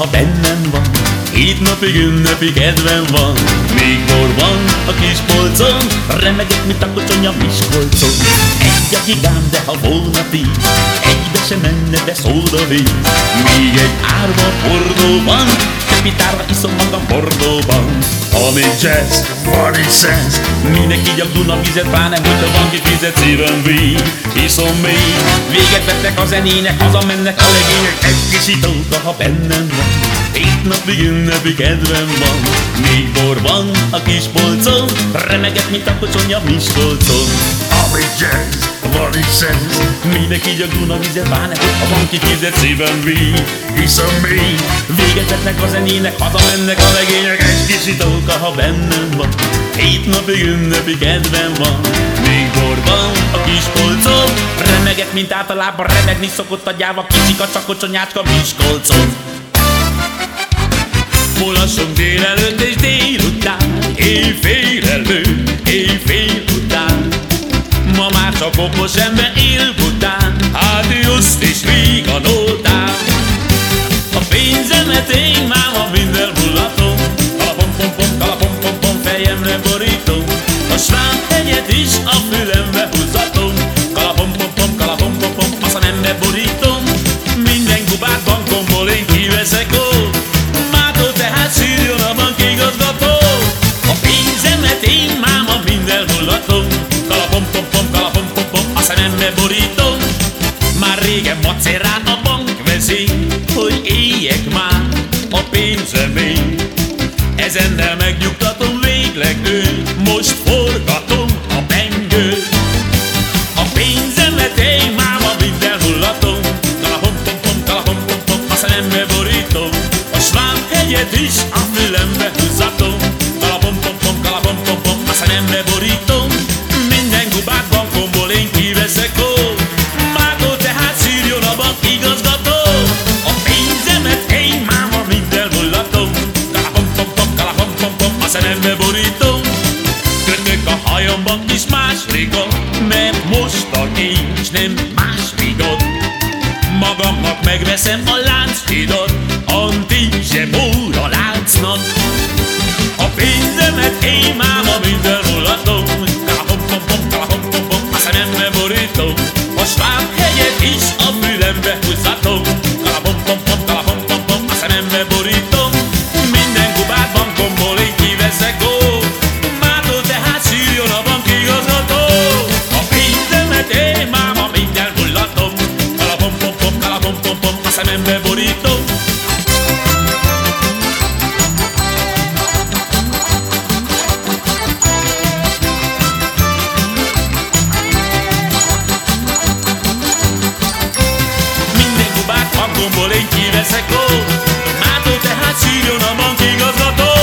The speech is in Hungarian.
ha bennem van. Hét napig ünnepi kedvem van. Még bor van a kis polcon Remegek, mint a kocsonya Miskolcon. Egy a gigám, de ha volna tíz Egybe se menne, de szóda víz. Még egy árva pordóban Kapitárra iszom magam bordóban Amíg jazz, is sense. Minek így a Duna vizet, pláne hogyha van ki fizet szívem víz Iszom még, véget vettek a zenének Hazamennek a legények, egy kis itóta, ha bennem van. Hét napig ünnepi kedvem van. Még bor van a kis polcon. Remeget, mint a kocsonya Miskolcon Amíg jazz, is sense így a Duna vizet, pláne hogyha van ki fizet szívem víz Iszom még, véget vettek a zenének Hazamennek a legények, egy kis itóka, ha bennem van. Hét napig ünnepi kedvem van. Még bor van a kis polcon. Remeget, mint általában remegni szokott a gyáva. Kicsik a csakocsonyácska Miskolcon. Mulassunk délelőtt és délután Éjfél előtt, már okos ember él után Hát just is rég a nótán. A pénzemet én máma minden mulatom Kalapom pom pom, kalapom pom pom fejemre borítom szemembe borítom Már régen macerán a bank vezék Hogy éljek már a pénzemén Ezennel megnyugtatom végleg őt Most forgatom a pengőt. A pénzemet én máma minden hullatom Kalapom pom pom, kalapom pom pom, a szemembe borítom. A svám hegyet is a fülembe A hajamban is más rigot Mert most a nincs nem más rigot Magamnak megveszem a lánchidot Antizsebóra láncnak. A pénzemet én máma minden mulatom Kalapom pom pom, kalapom pom pom, a szemembe borítom. A sváb hegyet is a fülembe húzatom eszek ó Mától tehát sírjon a bank igazgató